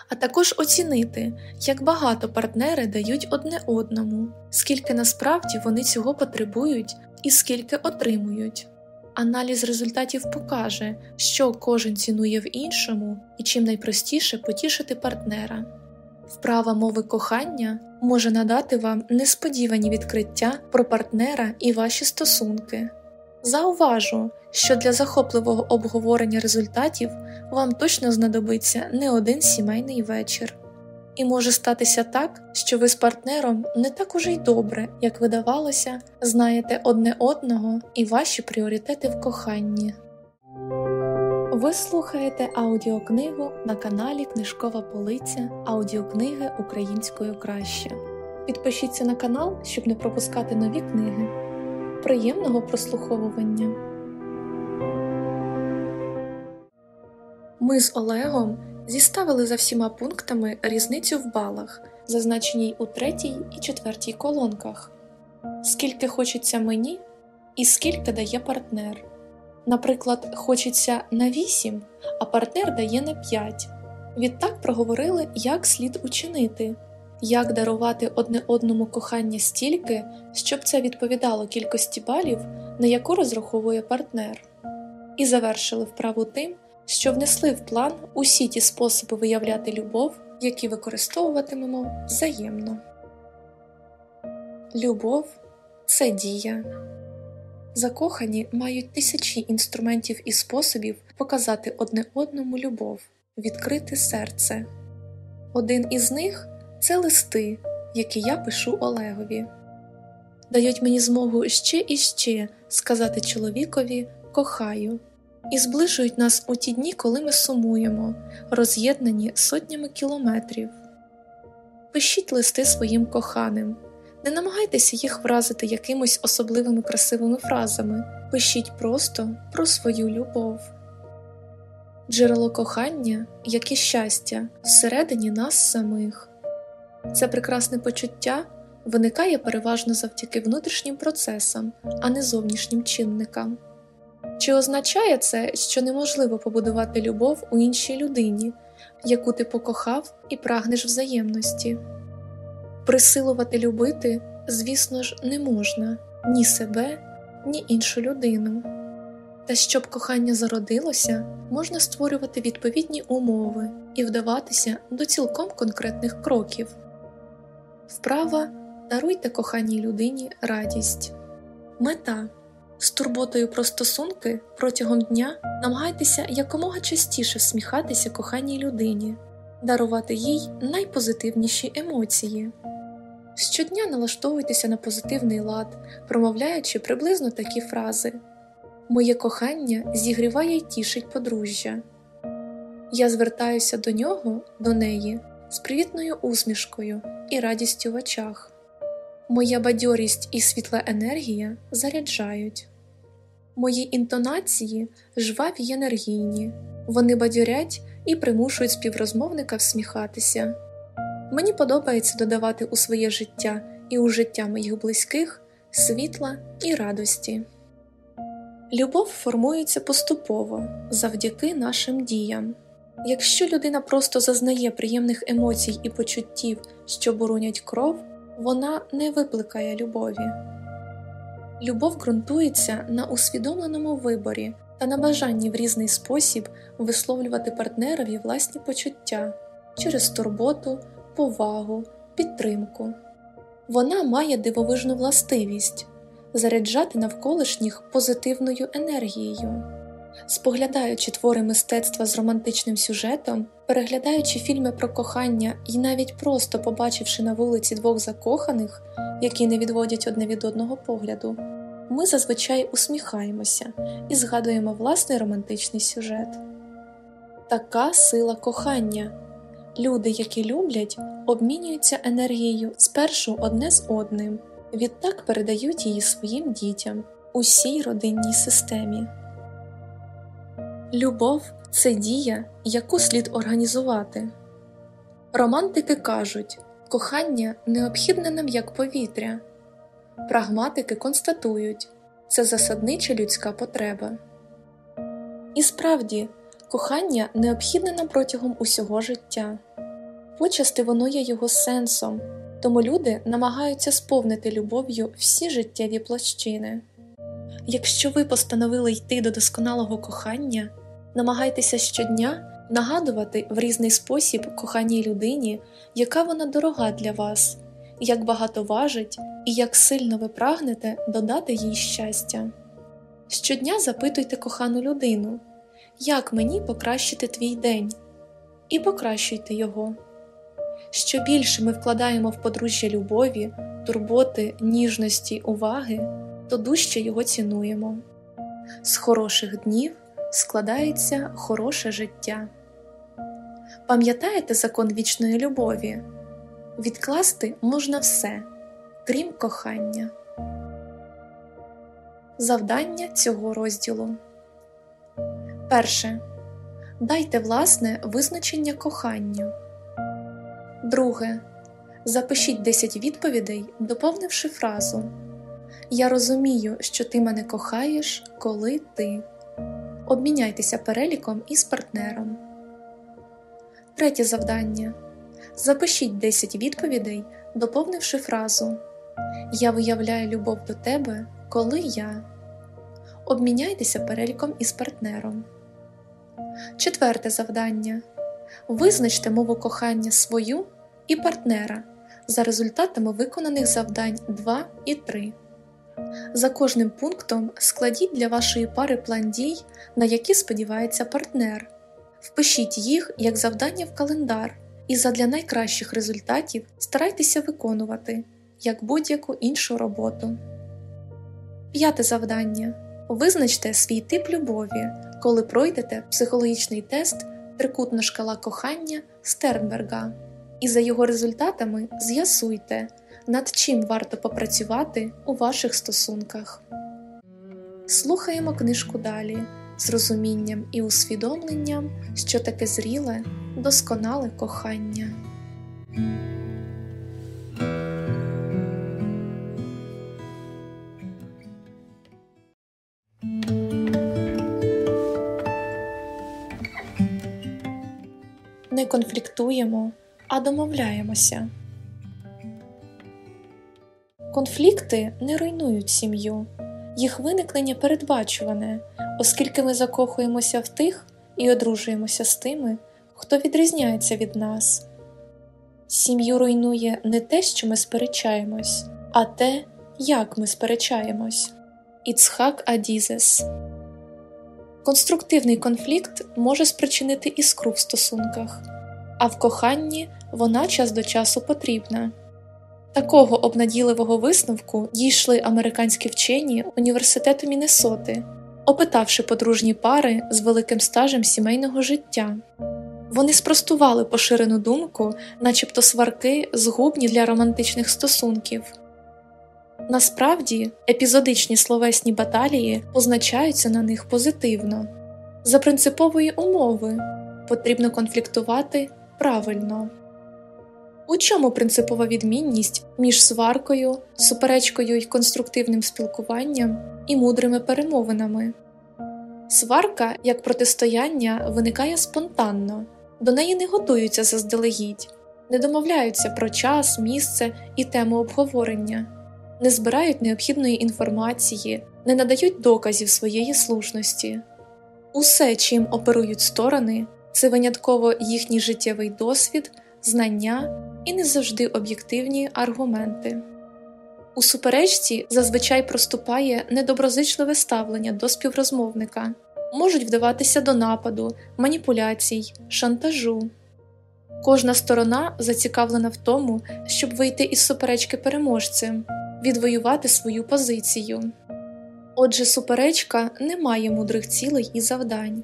Speaker 1: а також оцінити, як багато партнери дають одне одному, скільки насправді вони цього потребують і скільки отримують. Аналіз результатів покаже, що кожен цінує в іншому і чим найпростіше потішити партнера. Вправа мови кохання може надати вам несподівані відкриття про партнера і ваші стосунки. Зауважу, що для захопливого обговорення результатів вам точно знадобиться не один сімейний вечір. І може статися так, що ви з партнером не так уже й добре, як видавалося, знаєте одне одного і ваші пріоритети в коханні. Ви слухаєте аудіокнигу на каналі Книжкова Полиця аудіокниги українською краще. Підпишіться на канал, щоб не пропускати нові книги. Приємного прослуховування! Ми з Олегом зіставили за всіма пунктами різницю в балах, зазначеній у третій і четвертій колонках, скільки хочеться мені і скільки дає партнер. Наприклад, хочеться на 8, а партнер дає на 5. Відтак проговорили, як слід учинити, як дарувати одне одному кохання стільки, щоб це відповідало кількості балів, на яку розраховує партнер, і завершили вправу тим що внесли в план усі ті способи виявляти любов, які використовуватимемо взаємно. Любов це дія. Закохані мають тисячі інструментів і способів показати одне одному любов, відкрити серце. Один із них це листи, які я пишу Олегові, дають мені змогу ще і ще сказати чоловікові кохаю і зближують нас у ті дні, коли ми сумуємо, роз'єднані сотнями кілометрів. Пишіть листи своїм коханим. Не намагайтеся їх вразити якимось особливими красивими фразами, пишіть просто про свою любов. Джерело кохання, як і щастя, всередині нас самих. Це прекрасне почуття виникає переважно завдяки внутрішнім процесам, а не зовнішнім чинникам. Чи означає це, що неможливо побудувати любов у іншій людині, яку ти покохав і прагнеш взаємності? Присилувати любити, звісно ж, не можна ні себе, ні іншу людину. Та щоб кохання зародилося, можна створювати відповідні умови і вдаватися до цілком конкретних кроків. Вправа даруйте коханій людині радість. Мета з турботою про стосунки протягом дня намагайтеся якомога частіше всміхатися коханій людині, дарувати їй найпозитивніші емоції. Щодня налаштовуйтеся на позитивний лад, промовляючи приблизно такі фрази Моє кохання зігріває й тішить подружжя. Я звертаюся до нього, до неї з привітною усмішкою і радістю в очах. Моя бадьорість і світла енергія заряджають. Мої інтонації жваві й енергійні, вони бадьорять і примушують співрозмовника всміхатися. Мені подобається додавати у своє життя і у життя моїх близьких світла і радості. Любов формується поступово завдяки нашим діям. Якщо людина просто зазнає приємних емоцій і почуттів, що боронять кров, вона не викликає любові. Любов ґрунтується на усвідомленому виборі та на бажанні в різний спосіб висловлювати партнерові власні почуття через турботу, повагу, підтримку. Вона має дивовижну властивість заряджати навколишніх позитивною енергією. Споглядаючи твори мистецтва з романтичним сюжетом, переглядаючи фільми про кохання і навіть просто побачивши на вулиці двох закоханих, які не відводять одне від одного погляду, ми зазвичай усміхаємося і згадуємо власний романтичний сюжет. Така сила кохання. Люди, які люблять, обмінюються енергією спершу одне з одним, відтак передають її своїм дітям, усій родинній системі. Любов це дія, яку слід організувати. Романтики кажуть, кохання необхідне нам як повітря, прагматики констатують, це засаднича людська потреба. І справді, кохання необхідне нам протягом усього життя, почасти воно є його сенсом, тому люди намагаються сповнити любов'ю всі життєві площини. Якщо ви постановили йти до досконалого кохання, намагайтеся щодня нагадувати в різний спосіб коханій людині, яка вона дорога для вас, як багато важить і як сильно ви прагнете додати їй щастя. Щодня запитуйте кохану людину, як мені покращити твій день, і покращуйте його. Що більше ми вкладаємо в подружжя любові, турботи, ніжності, уваги, то дужче його цінуємо. З хороших днів складається хороше життя. Пам'ятаєте закон вічної любові? Відкласти можна все, крім кохання. Завдання цього розділу перше. Дайте власне визначення коханню. Друге. Запишіть 10 відповідей, доповнивши фразу Я розумію, що ти мене кохаєш, коли ти. Обміняйтеся переліком із партнером. Третє завдання. Запишіть 10 відповідей, доповнивши фразу Я виявляю любов до тебе, коли я. Обміняйтеся переліком із партнером. Четверте завдання. Визначте мову кохання свою і партнера за результатами виконаних завдань 2 і 3. За кожним пунктом складіть для вашої пари план дій, на які сподівається партнер. Впишіть їх як завдання в календар і задля найкращих результатів старайтеся виконувати як будь-яку іншу роботу. П'яте завдання. Визначте свій тип любові, коли пройдете психологічний тест Трикутна шкала кохання Стернберга, і за його результатами з'ясуйте, над чим варто попрацювати у ваших стосунках. Слухаємо книжку далі з розумінням і усвідомленням, що таке зріле, досконале кохання. Не конфліктуємо, а домовляємося. Конфлікти не руйнують сім'ю, їх виникнення передбачуване, оскільки ми закохуємося в тих і одружуємося з тими, хто відрізняється від нас. Сім'ю руйнує не те, що ми сперечаємось, а те, як ми сперечаємось. Іцхак Адізес Конструктивний конфлікт може спричинити іскру в стосунках, а в коханні вона час до часу потрібна. Такого обнадійливого висновку дійшли американські вчені університету Міннесоти, опитавши подружні пари з великим стажем сімейного життя. Вони спростували поширену думку, начебто сварки згубні для романтичних стосунків. Насправді, епізодичні словесні баталії позначаються на них позитивно. За принципової умови потрібно конфліктувати правильно. У чому принципова відмінність між сваркою, суперечкою й конструктивним спілкуванням і мудрими перемовинами? Сварка як протистояння виникає спонтанно, до неї не готуються заздалегідь, не домовляються про час, місце і тему обговорення, не збирають необхідної інформації, не надають доказів своєї слушності. Усе, чим оперують сторони, це винятково їхній життєвий досвід, знання і не завжди об'єктивні аргументи. У суперечці зазвичай проступає недоброзичливе ставлення до співрозмовника, можуть вдаватися до нападу, маніпуляцій, шантажу. Кожна сторона зацікавлена в тому, щоб вийти із суперечки переможцем, відвоювати свою позицію. Отже, суперечка не має мудрих цілей і завдань.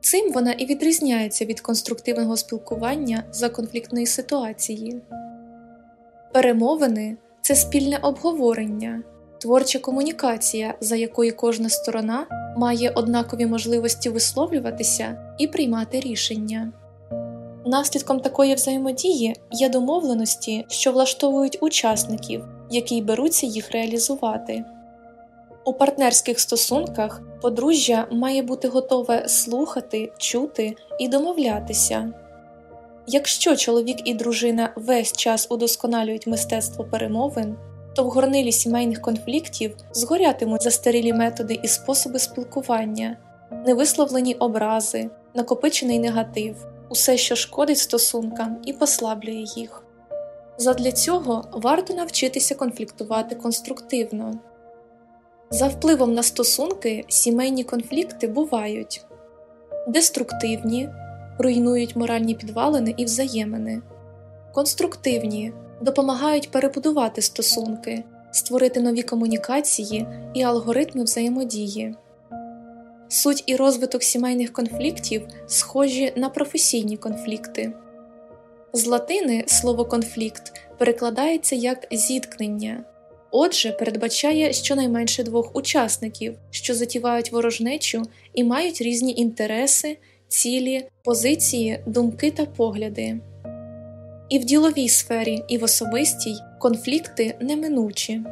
Speaker 1: Цим вона і відрізняється від конструктивного спілкування за конфліктної ситуації. Перемовини це спільне обговорення, творча комунікація, за якою кожна сторона має однакові можливості висловлюватися і приймати рішення. Наслідком такої взаємодії є домовленості, що влаштовують учасників, які беруться їх реалізувати. У партнерських стосунках подружжя має бути готове слухати, чути і домовлятися. Якщо чоловік і дружина весь час удосконалюють мистецтво перемовин, то в горнилі сімейних конфліктів згорятимуть застарілі методи і способи спілкування, невисловлені образи, накопичений негатив, усе, що шкодить стосункам і послаблює їх. Задля цього варто навчитися конфліктувати конструктивно. За впливом на стосунки сімейні конфлікти бувають деструктивні, руйнують моральні підвалини і взаємини, конструктивні допомагають перебудувати стосунки, створити нові комунікації і алгоритми взаємодії. Суть і розвиток сімейних конфліктів схожі на професійні конфлікти. З латини слово конфлікт перекладається як зіткнення. Отже, передбачає щонайменше двох учасників, що затівають ворожнечу і мають різні інтереси, цілі, позиції, думки та погляди. І в діловій сфері, і в особистій конфлікти неминучі.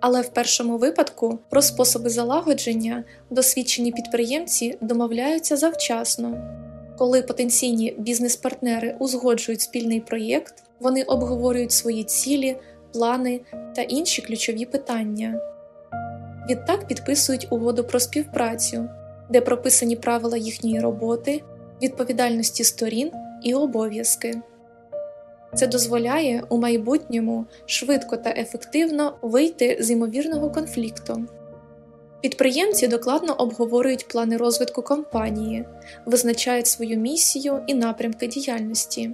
Speaker 1: Але в першому випадку про способи залагодження досвідчені підприємці домовляються завчасно. Коли потенційні бізнес-партнери узгоджують спільний проєкт, вони обговорюють свої цілі плани та інші ключові питання. Відтак підписують угоду про співпрацю, де прописані правила їхньої роботи, відповідальності сторін і обов'язки. Це дозволяє у майбутньому швидко та ефективно вийти з ймовірного конфлікту. Підприємці докладно обговорюють плани розвитку компанії, визначають свою місію і напрямки діяльності.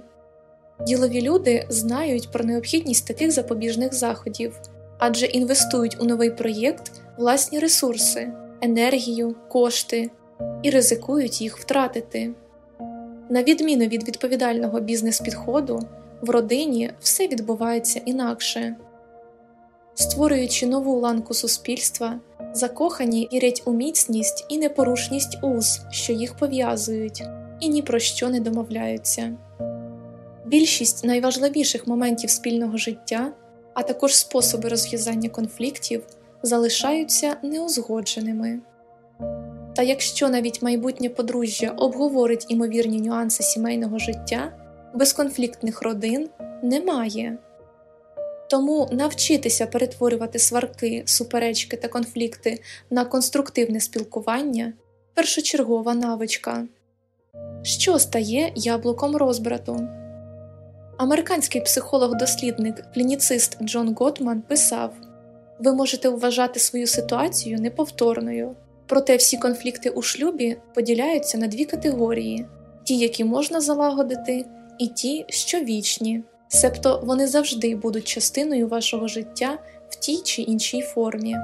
Speaker 1: Ділові люди знають про необхідність таких запобіжних заходів, адже інвестують у новий проєкт власні ресурси, енергію, кошти і ризикують їх втратити. На відміну від відповідального бізнес-підходу, в родині все відбувається інакше. Створюючи нову ланку суспільства, закохані вірять у міцність і непорушність уз, що їх пов'язують, і ні про що не домовляються. Більшість найважливіших моментів спільного життя, а також способи розв'язання конфліктів, залишаються неузгодженими. Та якщо навіть майбутнє подружжя обговорить імовірні нюанси сімейного життя, безконфліктних родин немає. Тому навчитися перетворювати сварки, суперечки та конфлікти на конструктивне спілкування першочергова навичка. Що стає яблуком розбрату? Американський психолог-дослідник, клініцист Джон Готман писав Ви можете вважати свою ситуацію неповторною, проте всі конфлікти у шлюбі поділяються на дві категорії ті, які можна залагодити, і ті, що вічні, себто вони завжди будуть частиною вашого життя в тій чи іншій формі.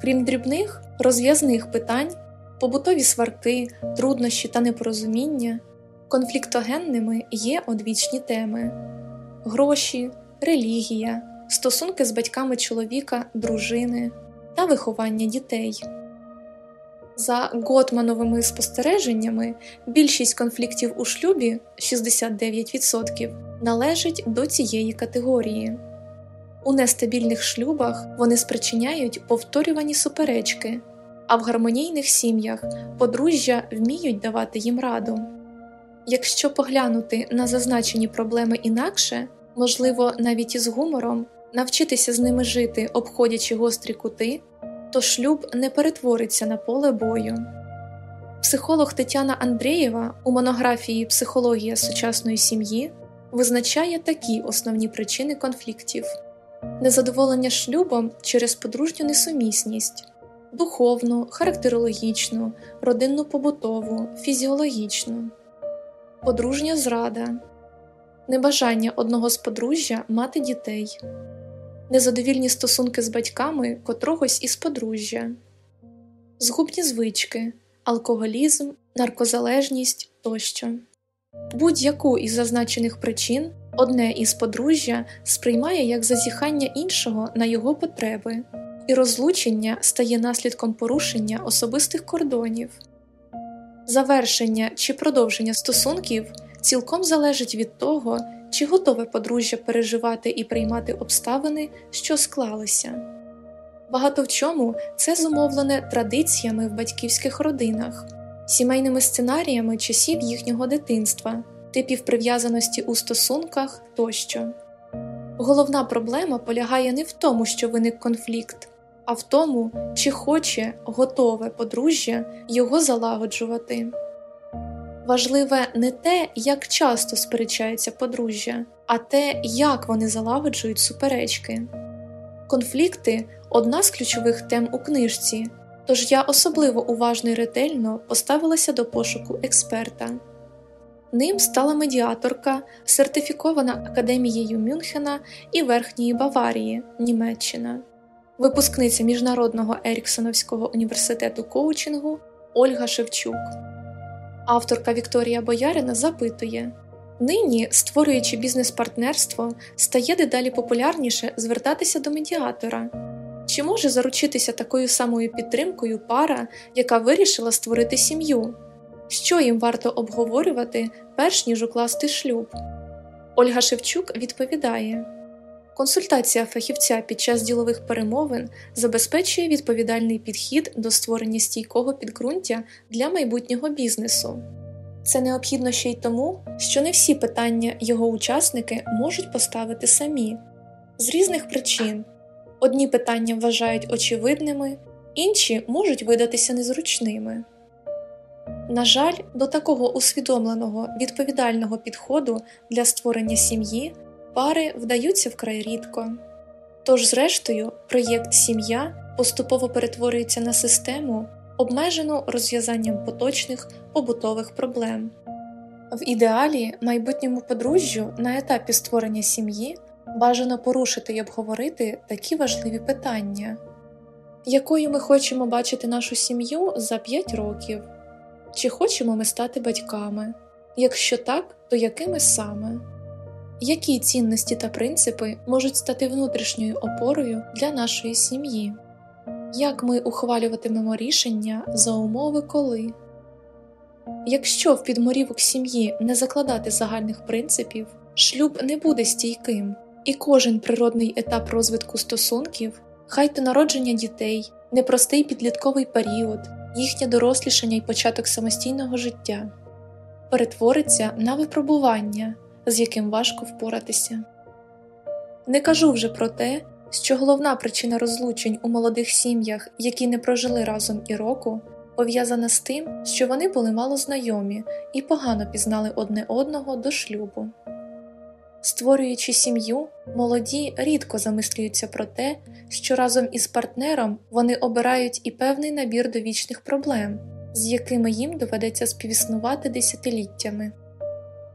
Speaker 1: Крім дрібних, розв'язних питань, побутові сварки, труднощі та непорозуміння. Конфліктогенними є одвічні теми гроші, релігія, стосунки з батьками чоловіка, дружини та виховання дітей. За Готмановими спостереженнями, більшість конфліктів у шлюбі 69% належить до цієї категорії. У нестабільних шлюбах вони спричиняють повторювані суперечки, а в гармонійних сім'ях подружжя вміють давати їм раду. Якщо поглянути на зазначені проблеми інакше, можливо, навіть із гумором, навчитися з ними жити, обходячи гострі кути, то шлюб не перетвориться на поле бою. Психолог Тетяна Андрієва у монографії Психологія сучасної сім'ї визначає такі основні причини конфліктів: незадоволення шлюбом через подружню несумісність, духовну, характерологічну, родинну побутову, фізіологічну подружня зрада, небажання одного з подружжя мати дітей, незадовільні стосунки з батьками котрогось із подружжя, згубні звички, алкоголізм, наркозалежність тощо. Будь-яку із зазначених причин одне із подружжя сприймає як зазіхання іншого на його потреби, і розлучення стає наслідком порушення особистих кордонів. Завершення чи продовження стосунків цілком залежить від того, чи готове подружжя переживати і приймати обставини, що склалися. Багато в чому це зумовлене традиціями в батьківських родинах, сімейними сценаріями часів їхнього дитинства, типів прив'язаності у стосунках тощо. Головна проблема полягає не в тому, що виник конфлікт а в тому, чи хоче готове подружжя його залагоджувати. Важливе не те, як часто сперечається подружжя, а те, як вони залагоджують суперечки. Конфлікти одна з ключових тем у книжці, тож я особливо уважно і ретельно поставилася до пошуку експерта. Ним стала медіаторка, сертифікована Академією Мюнхена і Верхньої Баварії, Німеччина випускниця Міжнародного Еріксоновського університету коучингу Ольга Шевчук. Авторка Вікторія Боярина запитує нині, створюючи бізнес-партнерство, стає дедалі популярніше звертатися до медіатора. Чи може заручитися такою самою підтримкою пара, яка вирішила створити сім'ю? Що їм варто обговорювати, перш ніж укласти шлюб? Ольга Шевчук відповідає Консультація фахівця під час ділових перемовин забезпечує відповідальний підхід до створення стійкого підґрунтя для майбутнього бізнесу. Це необхідно ще й тому, що не всі питання його учасники можуть поставити самі з різних причин. Одні питання вважають очевидними, інші можуть видатися незручними. На жаль, до такого усвідомленого відповідального підходу для створення сім'ї пари вдаються вкрай рідко. Тож, зрештою, проєкт сім'я поступово перетворюється на систему, обмежену розв'язанням поточних побутових проблем. В ідеалі майбутньому подружжю на етапі створення сім'ї бажано порушити й обговорити такі важливі питання, якою ми хочемо бачити нашу сім'ю за 5 років, чи хочемо ми стати батьками, якщо так, то якими саме, які цінності та принципи можуть стати внутрішньою опорою для нашої сім'ї, як ми ухвалюватимемо рішення за умови коли. Якщо в підморівок сім'ї не закладати загальних принципів, шлюб не буде стійким, і кожен природний етап розвитку стосунків, хай то народження дітей, непростий підлітковий період, їхнє дорослішання і початок самостійного життя, перетвориться на випробування, з яким важко впоратися. Не кажу вже про те, що головна причина розлучень у молодих сім'ях, які не прожили разом і року, пов'язана з тим, що вони були мало знайомі і погано пізнали одне одного до шлюбу. Створюючи сім'ю, молоді рідко замислюються про те, що разом із партнером вони обирають і певний набір довічних проблем, з якими їм доведеться співіснувати десятиліттями.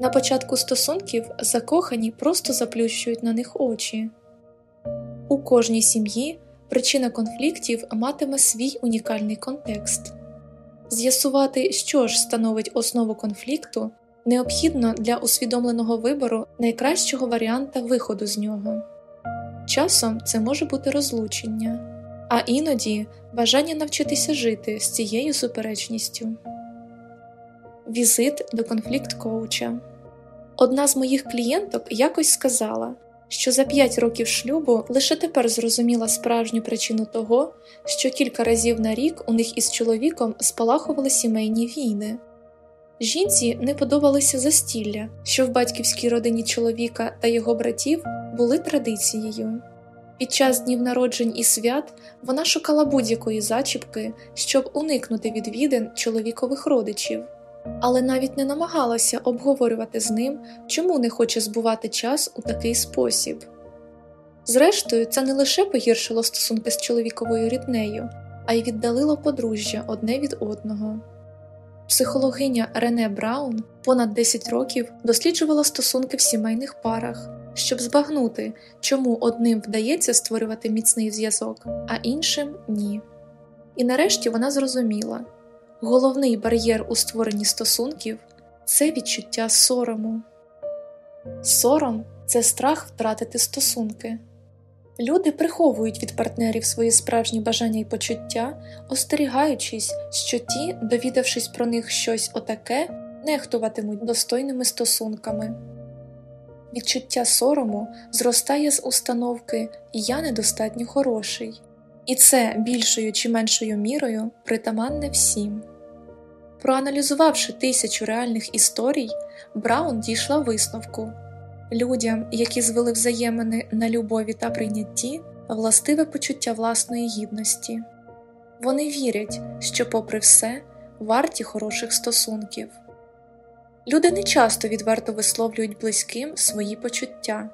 Speaker 1: На початку стосунків закохані просто заплющують на них очі. У кожній сім'ї причина конфліктів матиме свій унікальний контекст. З'ясувати, що ж становить основу конфлікту, необхідно для усвідомленого вибору найкращого варіанта виходу з нього. Часом це може бути розлучення, а іноді бажання навчитися жити з цією суперечністю. Візит до конфлікт коуча. Одна з моїх клієнток якось сказала, що за 5 років шлюбу лише тепер зрозуміла справжню причину того, що кілька разів на рік у них із чоловіком спалахували сімейні війни. Жінці не подобалося застілля, що в батьківській родині чоловіка та його братів були традицією. Під час днів народжень і свят вона шукала будь-якої зачіпки, щоб уникнути відвідин чоловікових родичів, але навіть не намагалася обговорювати з ним, чому не хоче збувати час у такий спосіб. Зрештою, це не лише погіршило стосунки з чоловіковою ріднею, а й віддалило подружжя одне від одного. Психологиня Рене Браун понад 10 років досліджувала стосунки в сімейних парах, щоб збагнути, чому одним вдається створювати міцний зв'язок, а іншим ні. І нарешті вона зрозуміла головний бар'єр у створенні стосунків це відчуття сорому. Сором це страх втратити стосунки. Люди приховують від партнерів свої справжні бажання і почуття, остерігаючись, що ті, довідавшись про них щось отаке, нехтуватимуть достойними стосунками. Відчуття сорому зростає з установки Я недостатньо хороший, і це більшою чи меншою мірою притаманне всім. Проаналізувавши тисячу реальних історій, Браун дійшла висновку. Людям, які звели взаємини на любові та прийнятті, властиве почуття власної гідності. Вони вірять, що, попри все, варті хороших стосунків. Люди не часто відверто висловлюють близьким свої почуття,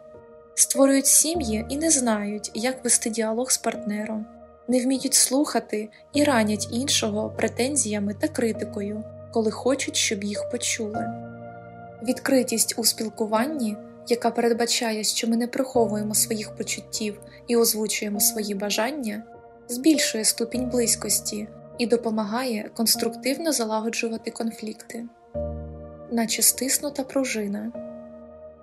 Speaker 1: створюють сім'ї і не знають, як вести діалог з партнером, не вміють слухати і ранять іншого претензіями та критикою, коли хочуть, щоб їх почули. Відкритість у спілкуванні яка передбачає, що ми не приховуємо своїх почуттів і озвучуємо свої бажання, збільшує ступінь близькості і допомагає конструктивно залагоджувати конфлікти, наче стиснута пружина.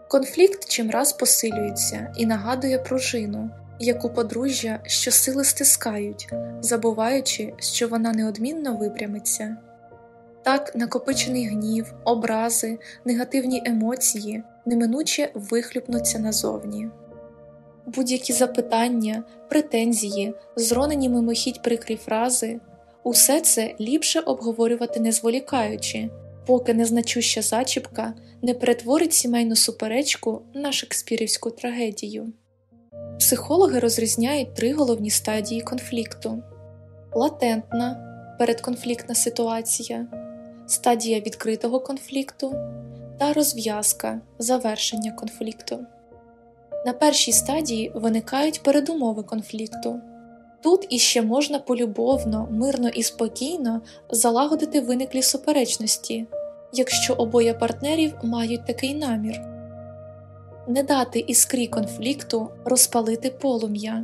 Speaker 1: Конфлікт чимраз посилюється і нагадує пружину, яку подружжя щосили стискають, забуваючи, що вона неодмінно випрямиться. Так накопичений гнів, образи, негативні емоції неминуче вихлюпнуться назовні. Будь-які запитання, претензії, зронені мимохідь прикрі фрази, усе це ліпше обговорювати не зволікаючи, поки незначуща зачіпка не перетворить сімейну суперечку на шекспірівську трагедію. Психологи розрізняють три головні стадії конфлікту: латентна передконфліктна ситуація, стадія відкритого конфлікту та розв'язка завершення конфлікту. На першій стадії виникають передумови конфлікту. Тут іще можна полюбовно, мирно і спокійно залагодити виниклі суперечності, якщо обоє партнерів мають такий намір, не дати іскрі конфлікту розпалити полум'я.